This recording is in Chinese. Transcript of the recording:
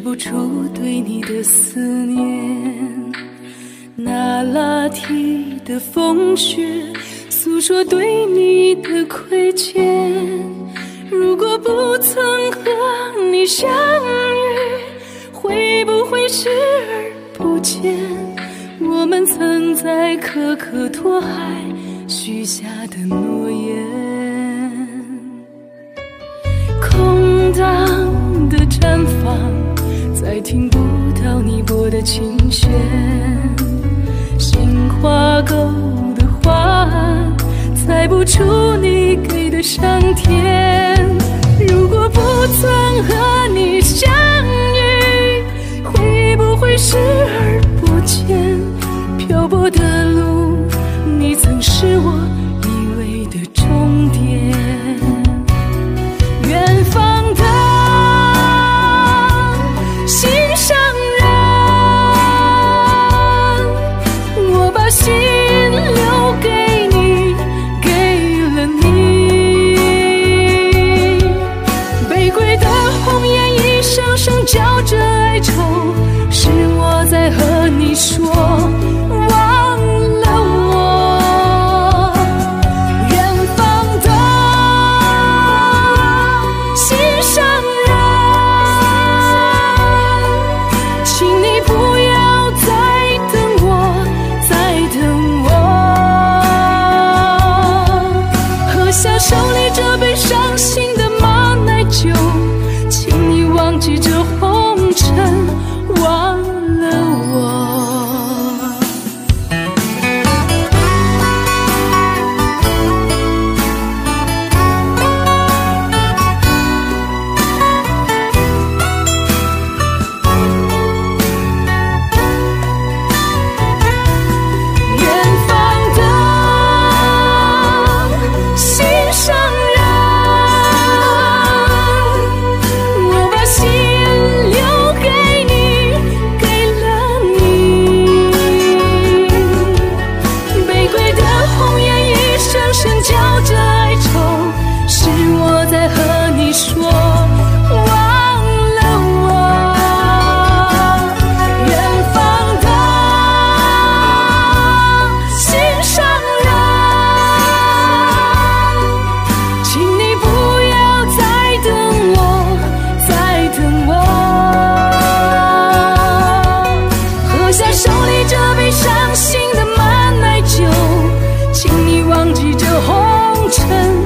不出对你的思念。那拉提的风雪，诉说对你的亏欠。如果不曾和你相遇，会不会视而不见？我们曾在可可托海许下的诺言，花够的话，猜不出你给的上天。如果不曾和你相遇，会不会视而不见？漂泊的路，你曾是我歌声叫着哀愁，是我在和你说，忘了我，远方的心上人，请你不要再等我，再等我，喝下手里这杯伤心。红尘。